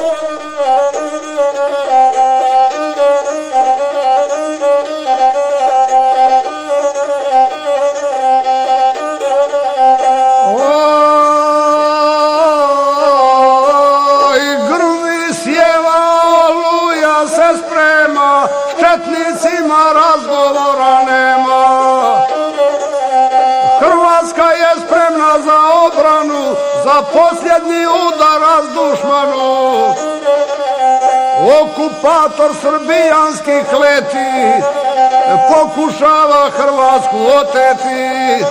Oh. Posljednji udar dušmanu. okupator srbijanskih leti pokušava Hrvatsku oteti.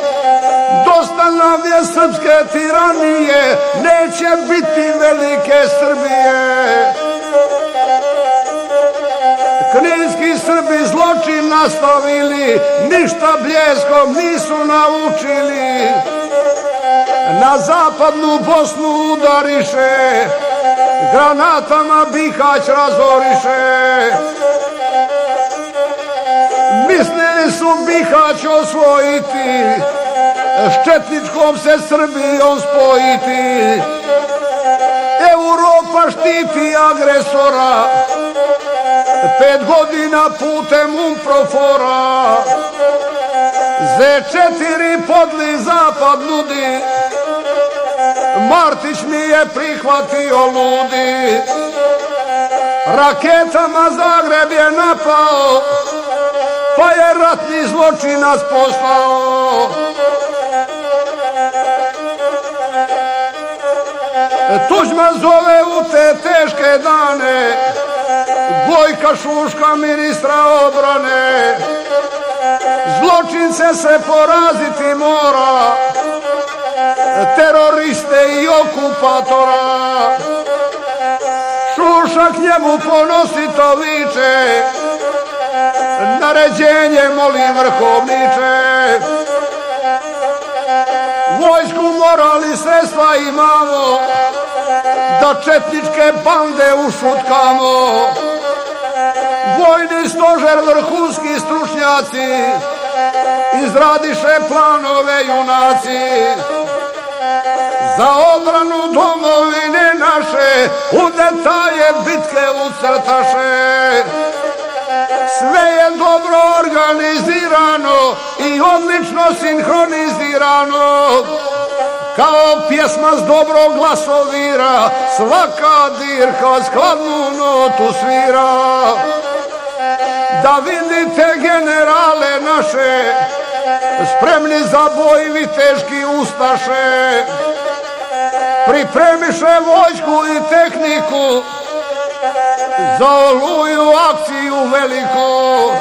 Dosta nam je srpske tiranije neće biti velike Srbije. Kninski Srbi zločin nastavili ništa bljeskom nisu naučili na zapadnu Bosnu udariše, granatama Bihać razoriše. Mislili su Bihać osvojiti, s Četničkom se Srbijom spojiti. Europa štiti agresora, pet godina putem umprofora. Z4 podli zapad nudi, Martić mi je prihvatio ludi. Raketama Zagreb je napao Pa je ratni zločin nas poslao. Tuđma zove u te teške dane Gojka Šuška ministra obrane. Zločince se poraziti mora teroriste i okupatora. Šušak njemu ponosito viče, naređenje molim vrhovniče. Vojsku morali sredstva imamo, da četničke bande ušutkamo. Vojni stožer vrhunski stručnjaci, izradiše planove junaci za obranu domovine naše u detalje bitke ucrtaše. Sve je dobro organizirano i odlično sinhronizirano. Kao pjesma s dobro glasovira, svaka dirka skladnu notu svira. Da vidite generale naše, spremni za boj viteški ustaše pripremiše vojsku i tehniku za oluju akciju veliku.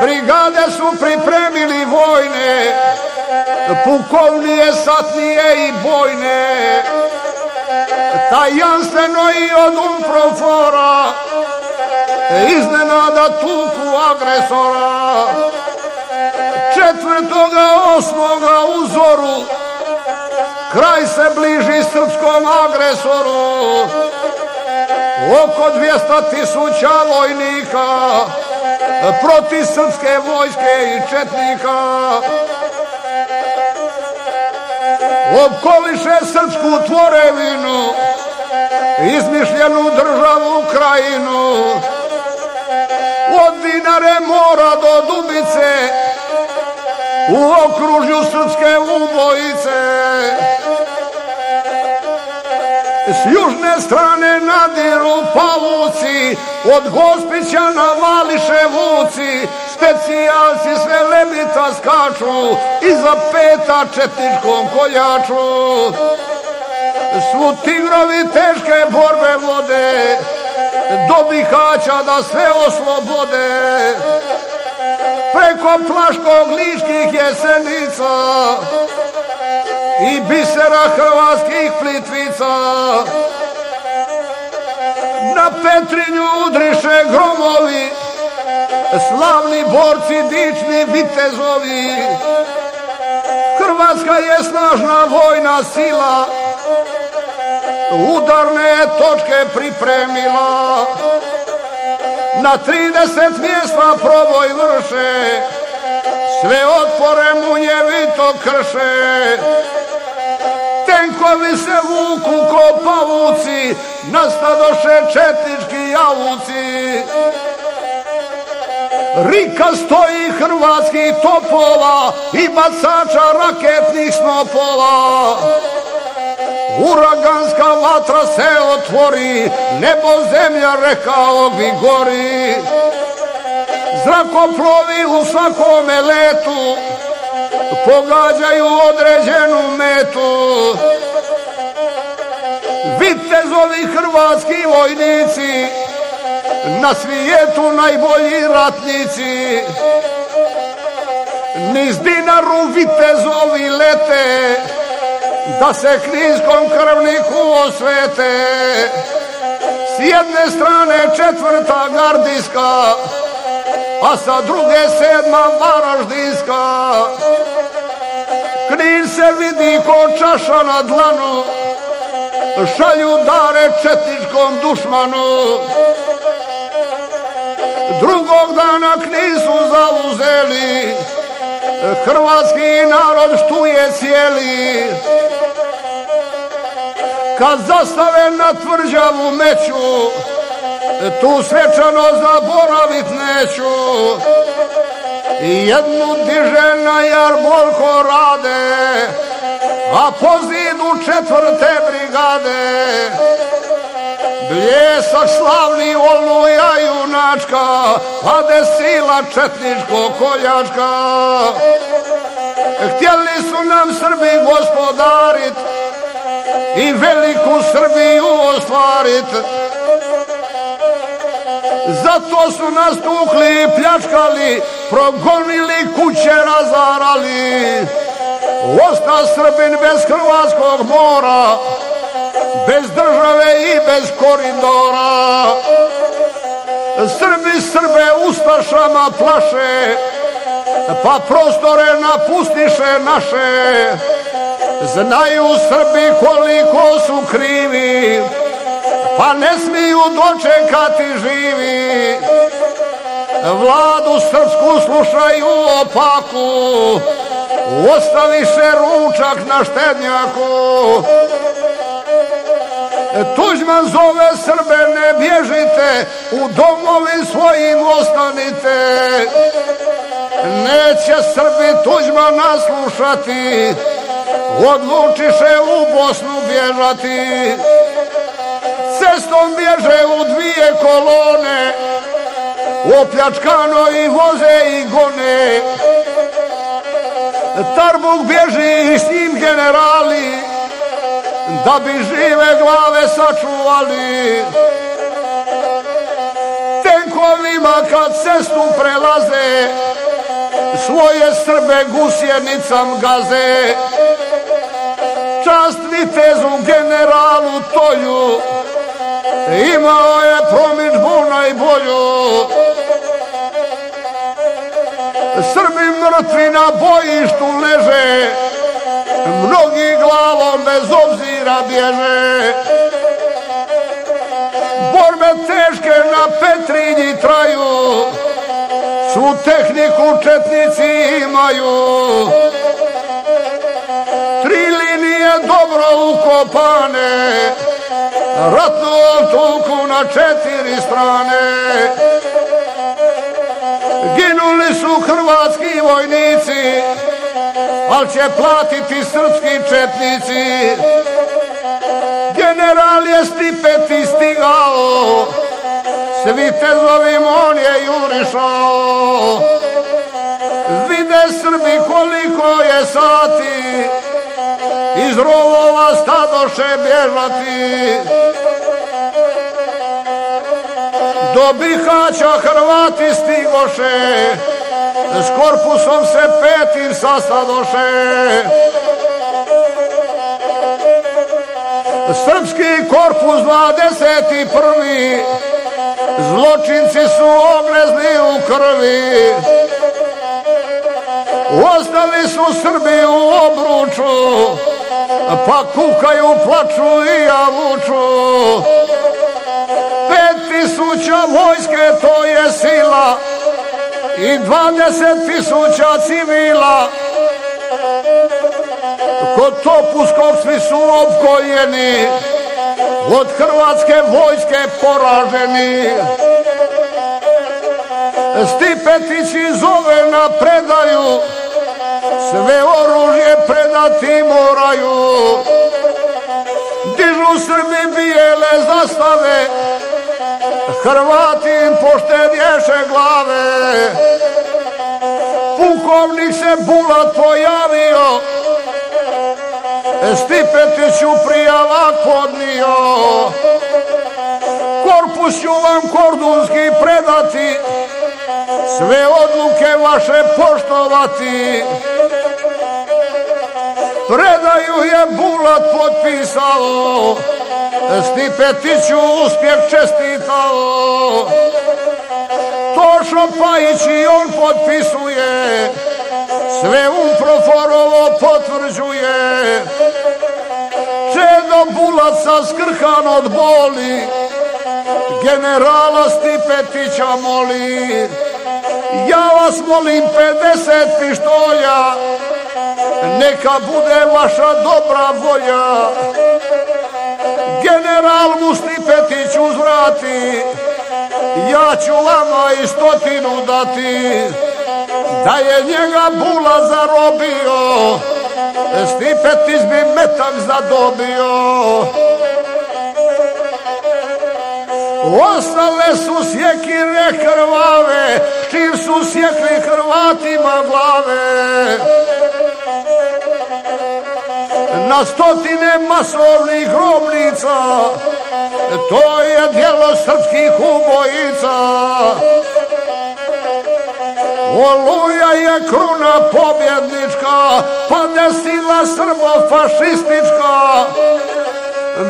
Brigade su pripremili vojne, pukovnije, satnije i bojne. Tajanstveno i od umprofora, E, iznenada tuku agresora. Četvrtoga, osmoga uzoru, kraj se bliži srpskom agresoru. Oko 200 tisuća vojnika proti srpske vojske i četnika. Opkoliše srpsku tvorevinu, izmišljenu državu Ukrajinu. Od Dinare mora do Dubice, u okružju srpske ubojice. S južne strane nadiru pavuci, od Gospića na Vališe vuci, specijalci sve lebita skaču, iza peta četničkom koljaču. Svu tigrovi teške borbe vode, do Bihaća da sve oslobode preko plaškog liških jesenica i bisera hrvatskih plitvica. Na Petrinju udriše gromovi, slavni borci, dični vitezovi. Hrvatska je snažna vojna sila, udarne točke pripremila na 30 mjesta proboj vrše, sve otpore mu njevito krše. Tenkovi se vuku ko pavuci, nastadoše četnički javuci. Rika stoji hrvatski topova i bacača raketnih snopova. Uraganska vatra se otvori, nebo zemlja rekao bi gori. Zrakoplovi u svakome letu, pogađaju određenu metu. Vitezovi hrvatski vojnici, na svijetu najbolji ratnici. Niz dinaru vitezovi lete, da se knizkom krvniku osvete. S jedne strane četvrta gardijska, a sa druge sedma varaždinska. Knin se vidi ko čaša na dlanu, šalju dare četničkom dušmanu. Drugog dana knin su zauzeli, hrvatski narod štuje cijeli. Kad zastave na tvrđavu meću, tu svečano zaboravit neću. Jednu diže na jarbolko rade, a po zidu četvrte brigade. Bljesak slavni oluja junačka, pade sila četničko koljačka. Htjeli su nam Srbi gospodarit i veliku Srbiju ostvarit. Zato su nas tukli i pljačkali, progonili kuće razarali. Osta Srbin bez Hrvatskog mora, bez države i bez koridora. Srbi Srbe ustašama plaše, pa prostore napustiše naše. Znaju Srbi koliko su krivi, pa ne smiju dočekati živi. Vladu srpsku slušaju opaku, ostaviše ručak na štednjaku. E, Tuđman zove Srbe, ne bježite, u domovi svojim ostanite. Neće Srbi Tuđman naslušati, odlučiše u Bosnu bježati cestom bježe u dvije kolone, opljačkano i voze i gone. Tarbuk bježi i s njim generali, da bi žive glave sačuvali. Tenkovima kad cestu prelaze, svoje srbe gusjenicam gaze. Čast vitezu generalu Toju, imao je promičbu najbolju. Srbi mrtvi na bojištu leže, mnogi glavom bez obzira bježe. Borbe teške na Petrinji traju, svu tehniku četnici imaju. Tri linije dobro ukopane, Ratnu tuku na četiri strane. Ginuli su hrvatski vojnici, al će platiti srpski četnici. General je stipeti stigao, svi tezovim on je jurišao. Vide Srbi koliko je sati, iz rovova stadoše bježati. Do Bihaća Hrvati stigoše, s korpusom se petim sastadoše. Srpski korpus 21. Zločinci su oglezli u krvi. Ostali su Srbi u obruču, pa kukaju, plaču i javuču. Pet tisuća vojske to je sila i dvadeset tisuća civila od Topuskog svi su opkoljeni, od hrvatske vojske poraženi. Stipetići zove na predaju, sve oružje predati moraju. Dižu Srbi bijele zastave, Hrvati im poštedješe glave. Pukovnik se Bulat pojavio, Stipetiću prijava podnio. Korpus ću vam kordunski predati, sve odluke vaše poštovati. Predaju je Bulat potpisao, Stipetiću uspjeh čestitao. Tošo Pajić i on potpisuje, sve umproforovo potvrđuje ambulaca skrhan od boli, generala Stipetića moli. Ja vas molim 50 pištolja, neka bude vaša dobra volja. General mu Stipetić uzvrati, ja ću vama i stotinu dati, da je njega bula zarobio, Stipetić bi metak zadobio. Ostale su sjekire krvave, čim su sjekli Hrvatima glave. Na stotine masovnih grobnica, to je djelo srpskih ubojica. Oluja je kruna pobjedni, pa desila srbo-fašistička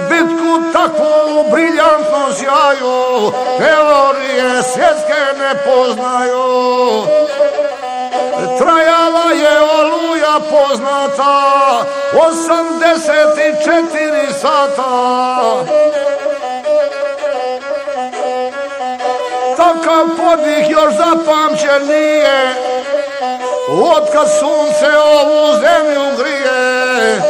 bitku takvu u briljantnom sjaju, teorije svjetske ne poznaju. Trajala je oluja poznata, 84 sata. Takav podvih još zapamćen nije, od sunce ovu zemlju grije.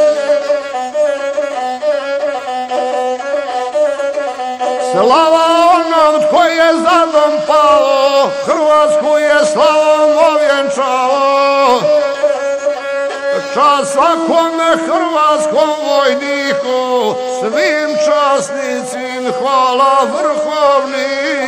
Slava onom tko je zadom pao, Hrvatsku je slavom ovjenčao. Čas svakome hrvatskom vojniku, svim časnicim hvala vrhovniku